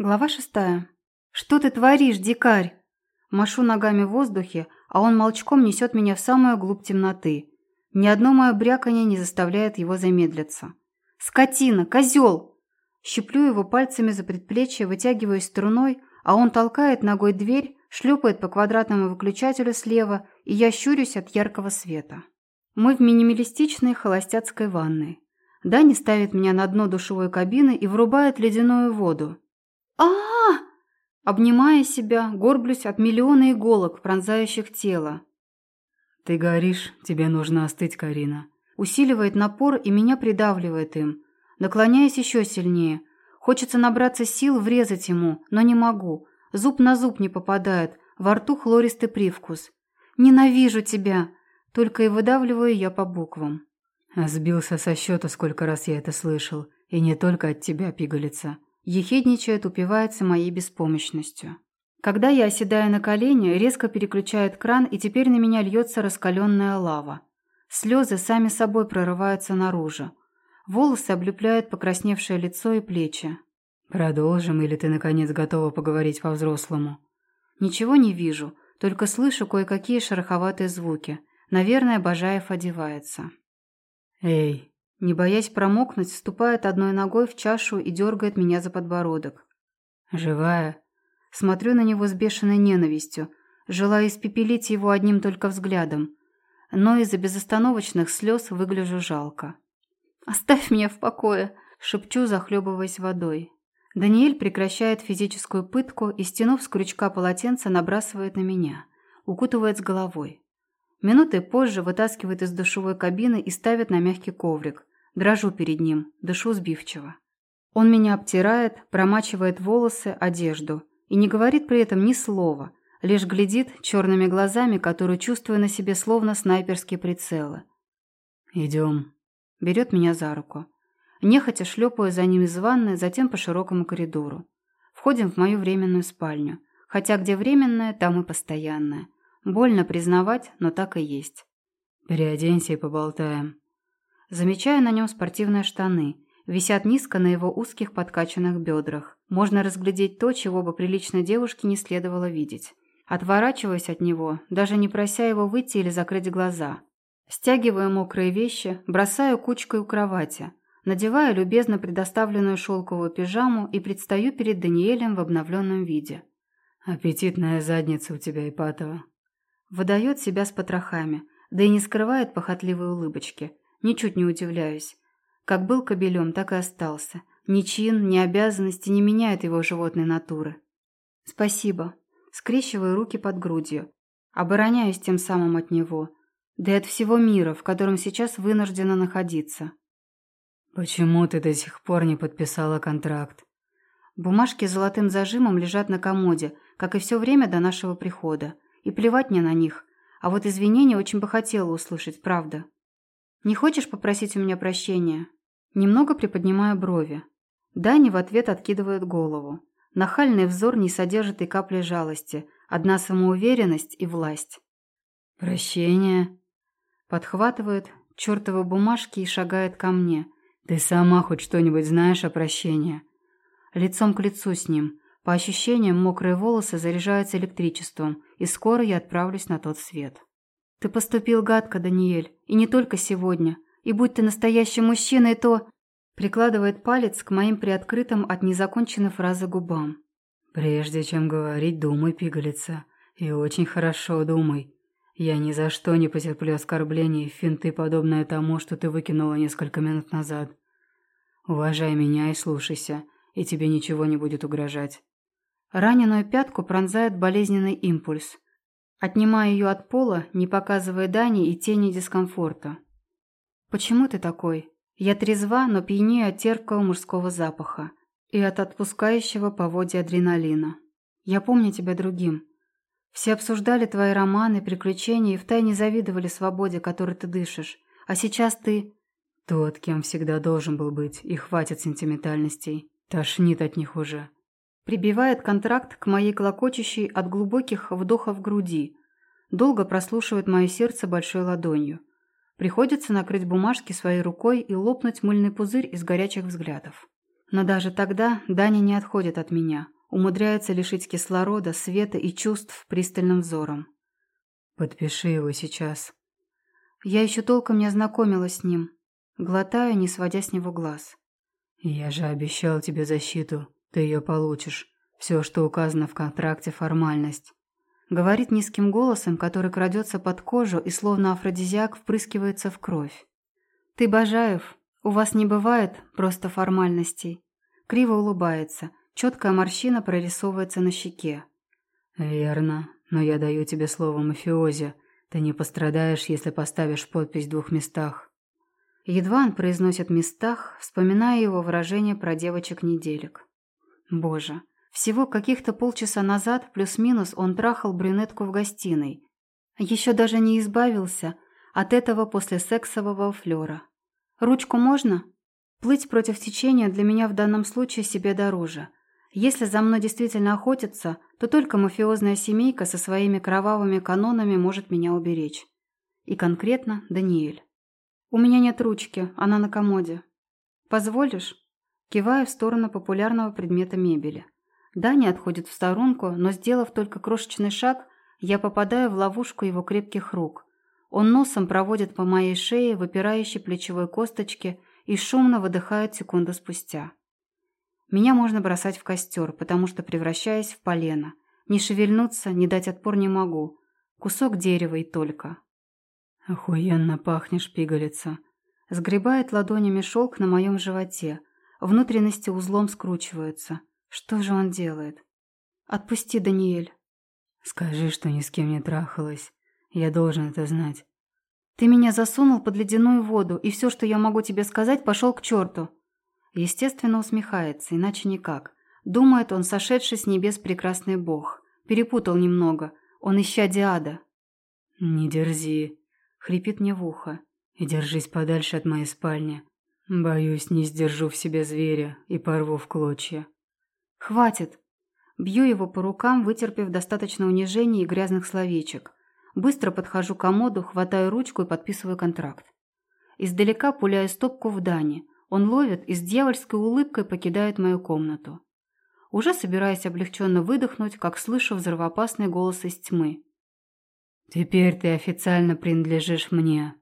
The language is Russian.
Глава шестая. «Что ты творишь, дикарь?» Машу ногами в воздухе, а он молчком несет меня в самую глубь темноты. Ни одно мое бряканье не заставляет его замедлиться. «Скотина! Козел!» Щиплю его пальцами за предплечье, вытягиваюсь струной, а он толкает ногой дверь, шлепает по квадратному выключателю слева, и я щурюсь от яркого света. Мы в минималистичной холостяцкой ванной. Дани ставит меня на дно душевой кабины и врубает ледяную воду а, Обнимая себя, горблюсь от миллиона иголок, пронзающих тело. «Ты горишь, тебе нужно остыть, Карина». Усиливает напор и меня придавливает им. Наклоняюсь еще сильнее. Хочется набраться сил врезать ему, но не могу. Зуб на зуб не попадает, во рту хлористый привкус. «Ненавижу тебя!» Только и выдавливаю я по буквам. Сбился со счета, сколько раз я это слышал. И не только от тебя, пигалица. Ехидничает, упивается моей беспомощностью. Когда я оседаю на колени, резко переключает кран, и теперь на меня льется раскаленная лава. Слезы сами собой прорываются наружу. Волосы облепляют покрасневшее лицо и плечи. «Продолжим, или ты, наконец, готова поговорить по-взрослому?» «Ничего не вижу, только слышу кое-какие шероховатые звуки. Наверное, Бажаев одевается». «Эй, не боясь промокнуть, вступает одной ногой в чашу и дергает меня за подбородок. «Живая?» Смотрю на него с бешеной ненавистью, желая испепелить его одним только взглядом. Но из-за безостановочных слез выгляжу жалко. «Оставь меня в покое!» – шепчу, захлебываясь водой. Даниэль прекращает физическую пытку и, стянув с крючка полотенца, набрасывает на меня. Укутывает с головой. Минуты позже вытаскивает из душевой кабины и ставит на мягкий коврик. Дрожу перед ним, дышу сбивчиво. Он меня обтирает, промачивает волосы, одежду и не говорит при этом ни слова, лишь глядит черными глазами, которые чувствую на себе словно снайперские прицелы. «Идем». Берет меня за руку. Нехотя шлепаю за ним из ванны, затем по широкому коридору. Входим в мою временную спальню. Хотя где временная, там и постоянная. Больно признавать, но так и есть. «Переоденься и поболтаем», Замечаю на нем спортивные штаны. Висят низко на его узких подкачанных бедрах. Можно разглядеть то, чего бы приличной девушке не следовало видеть. Отворачиваюсь от него, даже не прося его выйти или закрыть глаза. Стягиваю мокрые вещи, бросаю кучкой у кровати. Надеваю любезно предоставленную шелковую пижаму и предстаю перед Даниэлем в обновленном виде. «Аппетитная задница у тебя, Ипатова». Выдает себя с потрохами, да и не скрывает похотливой улыбочки – Ничуть не удивляюсь. Как был кобелем, так и остался. Ни чин, ни обязанности не меняют его животной натуры. Спасибо. Скрещиваю руки под грудью. Обороняюсь тем самым от него. Да и от всего мира, в котором сейчас вынуждена находиться. «Почему ты до сих пор не подписала контракт?» Бумажки с золотым зажимом лежат на комоде, как и все время до нашего прихода. И плевать мне на них. А вот извинения очень бы хотела услышать, правда. «Не хочешь попросить у меня прощения?» Немного приподнимаю брови. Дани в ответ откидывает голову. Нахальный взор не содержит и капли жалости, одна самоуверенность и власть. «Прощение?» Подхватывает чертовы бумажки и шагает ко мне. «Ты сама хоть что-нибудь знаешь о прощении?» Лицом к лицу с ним. По ощущениям, мокрые волосы заряжаются электричеством, и скоро я отправлюсь на тот свет. «Ты поступил гадко, Даниэль, и не только сегодня. И будь ты настоящим мужчиной, то...» Прикладывает палец к моим приоткрытым от незаконченной фразы губам. «Прежде чем говорить, думай, пигалица. И очень хорошо думай. Я ни за что не потерплю оскорблений и финты, подобное тому, что ты выкинула несколько минут назад. Уважай меня и слушайся, и тебе ничего не будет угрожать». Раненую пятку пронзает болезненный импульс – Отнимая ее от пола, не показывая Дани и тени дискомфорта. «Почему ты такой? Я трезва, но пьянею от терпкого мужского запаха и от отпускающего по воде адреналина. Я помню тебя другим. Все обсуждали твои романы, приключения и втайне завидовали свободе, которой ты дышишь. А сейчас ты...» «Тот, кем всегда должен был быть, и хватит сентиментальностей. Тошнит от них уже». Прибивает контракт к моей клокочущей от глубоких вдохов груди. Долго прослушивает мое сердце большой ладонью. Приходится накрыть бумажки своей рукой и лопнуть мыльный пузырь из горячих взглядов. Но даже тогда Даня не отходит от меня, умудряется лишить кислорода, света и чувств пристальным взором. «Подпиши его сейчас». Я еще толком не ознакомилась с ним. Глотаю, не сводя с него глаз. «Я же обещал тебе защиту. Ты ее получишь. Все, что указано в контракте, формальность». Говорит низким голосом, который крадется под кожу и словно афродизиак впрыскивается в кровь. «Ты, Бажаев, у вас не бывает просто формальностей». Криво улыбается, четкая морщина прорисовывается на щеке. «Верно, но я даю тебе слово мафиози. Ты не пострадаешь, если поставишь подпись в двух местах». Едва он произносит «местах», вспоминая его выражение про девочек-неделек. Боже, всего каких-то полчаса назад, плюс-минус, он трахал брюнетку в гостиной. Еще даже не избавился от этого послесексового флера. «Ручку можно?» Плыть против течения для меня в данном случае себе дороже. Если за мной действительно охотятся, то только мафиозная семейка со своими кровавыми канонами может меня уберечь. И конкретно Даниэль. «У меня нет ручки, она на комоде. Позволишь?» Киваю в сторону популярного предмета мебели. Даня отходит в сторонку, но, сделав только крошечный шаг, я попадаю в ловушку его крепких рук. Он носом проводит по моей шее, выпирающей плечевой косточке, и шумно выдыхает секунду спустя. Меня можно бросать в костер, потому что превращаюсь в полено. Не шевельнуться, не дать отпор не могу. Кусок дерева и только. «Охуенно пахнешь, пигалица!» Сгребает ладонями шелк на моем животе. Внутренности узлом скручиваются. Что же он делает? Отпусти, Даниэль. Скажи, что ни с кем не трахалась. Я должен это знать. Ты меня засунул под ледяную воду, и все, что я могу тебе сказать, пошел к черту. Естественно, усмехается, иначе никак. Думает он, сошедший с небес прекрасный бог. Перепутал немного. Он ища Диада. «Не дерзи», — хрипит мне в ухо. «И держись подальше от моей спальни. Боюсь, не сдержу в себе зверя и порву в клочья». «Хватит!» Бью его по рукам, вытерпев достаточно унижений и грязных словечек. Быстро подхожу к комоду, хватаю ручку и подписываю контракт. Издалека пуляю стопку в Дани. Он ловит и с дьявольской улыбкой покидает мою комнату. Уже собираясь облегченно выдохнуть, как слышу взрывоопасный голос из тьмы. «Теперь ты официально принадлежишь мне»,